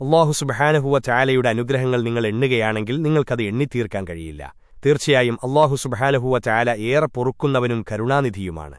അള്ളാഹു സുബഹാനഹുവ ചായാലയുടെ അനുഗ്രഹങ്ങൾ നിങ്ങൾ എണ്ണുകയാണെങ്കിൽ നിങ്ങൾക്കത് എണ്ണിത്തീർക്കാൻ കഴിയില്ല. തീർച്ചയായും അള്ളാഹു സുബഹാനഹുവ ചായാല ഏറെ പൊറുക്കുന്നവനും കരുണാനിധിയുമാണ്.